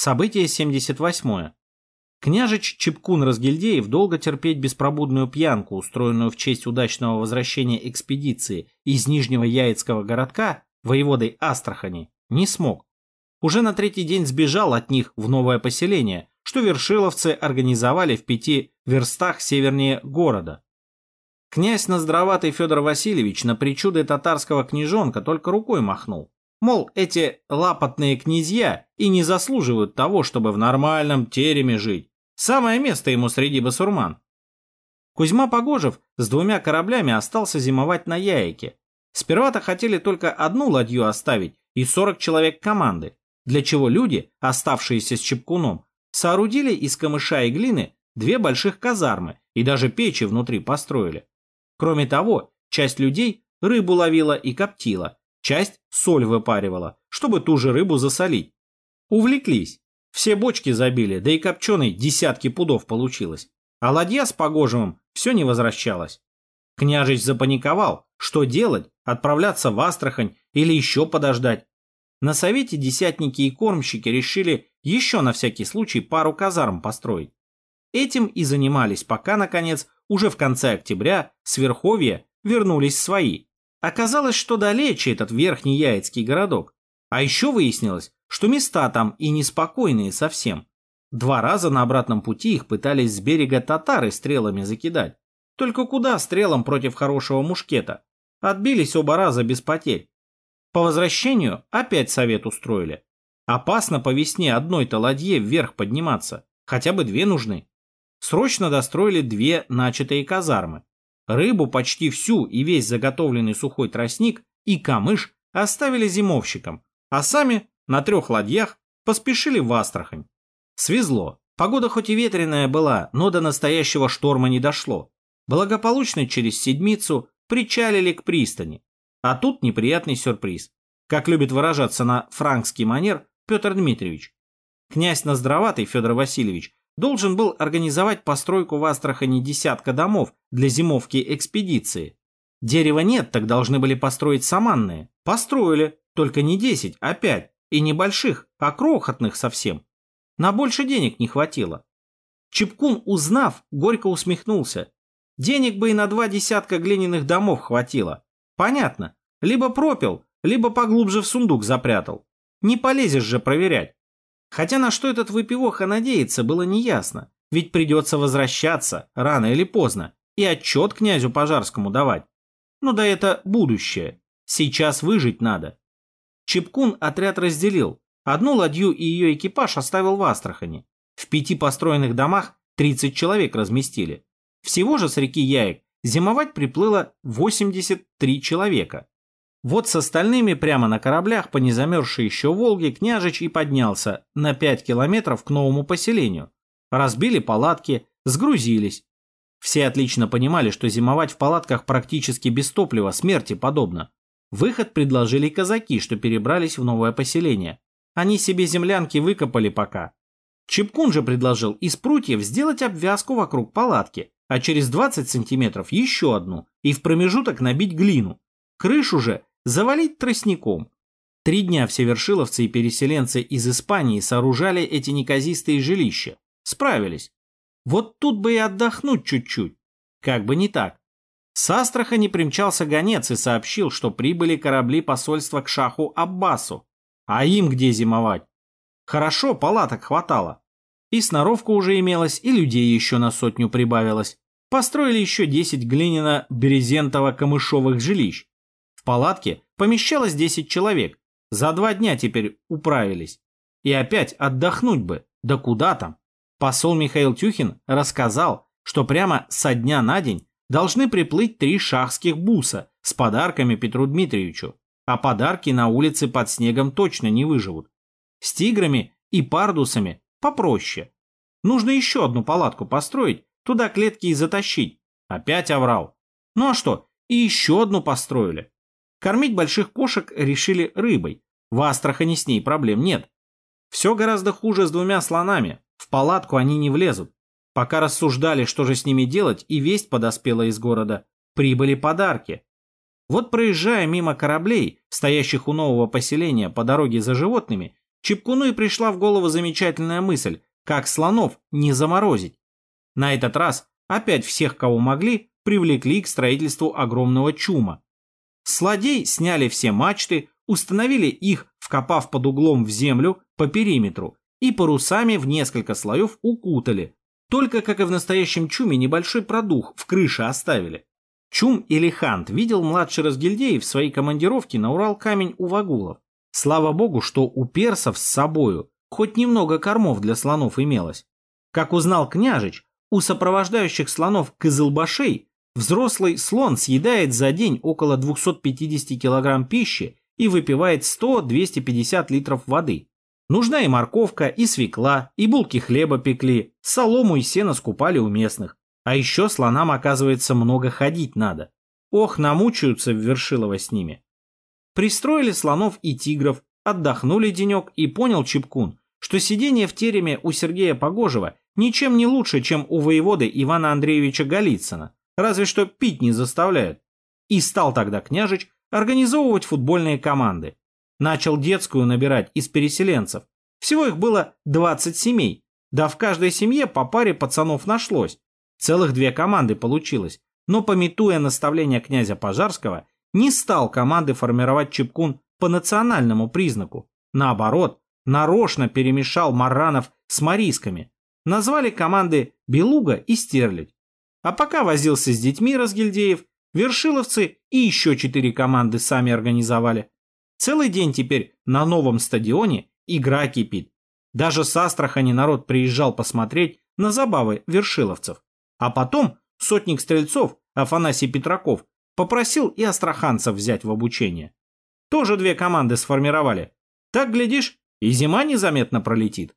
Событие 78. Княжич Чепкун Разгильдеев долго терпеть беспробудную пьянку, устроенную в честь удачного возвращения экспедиции из Нижнего Яицкого городка воеводой Астрахани, не смог. Уже на третий день сбежал от них в новое поселение, что вершиловцы организовали в пяти верстах севернее города. Князь Ноздроватый Федор Васильевич на причуды татарского княжонка только рукой махнул. Мол, эти лапотные князья и не заслуживают того, чтобы в нормальном тереме жить. Самое место ему среди басурман. Кузьма Погожев с двумя кораблями остался зимовать на Яйке. Сперва-то хотели только одну ладью оставить и 40 человек команды, для чего люди, оставшиеся с Чепкуном, соорудили из камыша и глины две больших казармы и даже печи внутри построили. Кроме того, часть людей рыбу ловила и коптила, Часть соль выпаривала, чтобы ту же рыбу засолить. Увлеклись. Все бочки забили, да и копченой десятки пудов получилось. А ладья с Погожевым все не возвращалась. Княжич запаниковал. Что делать? Отправляться в Астрахань или еще подождать? На совете десятники и кормщики решили еще на всякий случай пару казарм построить. Этим и занимались, пока, наконец, уже в конце октября с Верховья вернулись свои. Оказалось, что далече этот верхний Яицкий городок. А еще выяснилось, что места там и неспокойные совсем. Два раза на обратном пути их пытались с берега татары стрелами закидать. Только куда стрелам против хорошего мушкета? Отбились оба раза без потерь. По возвращению опять совет устроили. Опасно по весне одной-то ладье вверх подниматься. Хотя бы две нужны. Срочно достроили две начатые казармы. Рыбу почти всю и весь заготовленный сухой тростник и камыш оставили зимовщикам, а сами на трех ладьях поспешили в Астрахань. Свезло. Погода хоть и ветреная была, но до настоящего шторма не дошло. Благополучно через седмицу причалили к пристани. А тут неприятный сюрприз. Как любит выражаться на франкский манер Петр Дмитриевич. Князь Ноздроватый Федор Васильевич должен был организовать постройку в Астрахани десятка домов для зимовки экспедиции. Дерева нет, так должны были построить саманные. Построили, только не 10, а 5. И небольших, а крохотных совсем. На больше денег не хватило. Чепкун, узнав, горько усмехнулся. Денег бы и на два десятка глиняных домов хватило. Понятно, либо пропил, либо поглубже в сундук запрятал. Не полезешь же проверять. Хотя на что этот выпивоха надеется, было неясно. Ведь придется возвращаться, рано или поздно, и отчет князю Пожарскому давать. Ну да это будущее. Сейчас выжить надо. Чепкун отряд разделил. Одну ладью и ее экипаж оставил в Астрахани. В пяти построенных домах 30 человек разместили. Всего же с реки Яек зимовать приплыло 83 человека. Вот с остальными прямо на кораблях по незамерзшей еще Волге княжич и поднялся на 5 километров к новому поселению. Разбили палатки, сгрузились. Все отлично понимали, что зимовать в палатках практически без топлива, смерти подобно. Выход предложили казаки, что перебрались в новое поселение. Они себе землянки выкопали пока. Чепкун же предложил из прутьев сделать обвязку вокруг палатки, а через 20 сантиметров еще одну и в промежуток набить глину. Крышу же завалить тростником. Три дня все вершиловцы и переселенцы из Испании сооружали эти неказистые жилища. Справились. Вот тут бы и отдохнуть чуть-чуть. Как бы не так. С Астрахани примчался гонец и сообщил, что прибыли корабли посольства к шаху Аббасу. А им где зимовать? Хорошо, палаток хватало. И сноровка уже имелась, и людей еще на сотню прибавилось. Построили еще 10 глиняно-березентово-камышовых жилищ палатке помещалось 10 человек. За два дня теперь управились. И опять отдохнуть бы. Да куда там? Посол Михаил Тюхин рассказал, что прямо со дня на день должны приплыть три шахских буса с подарками Петру Дмитриевичу. А подарки на улице под снегом точно не выживут. С тиграми и пардусами попроще. Нужно еще одну палатку построить, туда клетки и затащить. Опять оврал. Ну а что, и еще одну построили. Кормить больших кошек решили рыбой. В Астрахани с ней проблем нет. Все гораздо хуже с двумя слонами. В палатку они не влезут. Пока рассуждали, что же с ними делать, и весть подоспела из города. Прибыли подарки. Вот проезжая мимо кораблей, стоящих у нового поселения по дороге за животными, Чепкуну и пришла в голову замечательная мысль, как слонов не заморозить. На этот раз опять всех, кого могли, привлекли к строительству огромного чума. Сладей сняли все мачты, установили их, вкопав под углом в землю по периметру, и парусами в несколько слоев укутали. Только, как и в настоящем чуме, небольшой продух в крыше оставили. Чум или Хант видел младший Разгильдеев в своей командировке на Урал-камень у Вагулов. Слава богу, что у персов с собою хоть немного кормов для слонов имелось. Как узнал княжич, у сопровождающих слонов кызылбашей взрослый слон съедает за день около 250 килограмм пищи и выпивает 100-250 литров воды. Нужна и морковка, и свекла, и булки хлеба пекли, солому и сено скупали у местных. А еще слонам, оказывается, много ходить надо. Ох, намучаются в Вершилово с ними. Пристроили слонов и тигров, отдохнули денек и понял Чепкун, что сидение в тереме у Сергея Погожева ничем не лучше, чем у воеводы Ивана Андреевича Голицына, разве что пить не заставляют. И стал тогда княжич организовывать футбольные команды. Начал детскую набирать из переселенцев. Всего их было 20 семей, да в каждой семье по паре пацанов нашлось. Целых две команды получилось, но, пометуя наставления князя Пожарского, не стал команды формировать Чепкун по национальному признаку. Наоборот, нарочно перемешал маранов с марийскими. Назвали команды Белуга и Стерлядь. А пока возился с детьми Разгильдеев, Вершиловцы и еще четыре команды сами организовали. Целый день теперь на новом стадионе игра кипит. Даже с Астрахани народ приезжал посмотреть на забавы вершиловцев. А потом сотник стрельцов Афанасий Петраков попросил и астраханцев взять в обучение. Тоже две команды сформировали. Так, глядишь, и зима незаметно пролетит.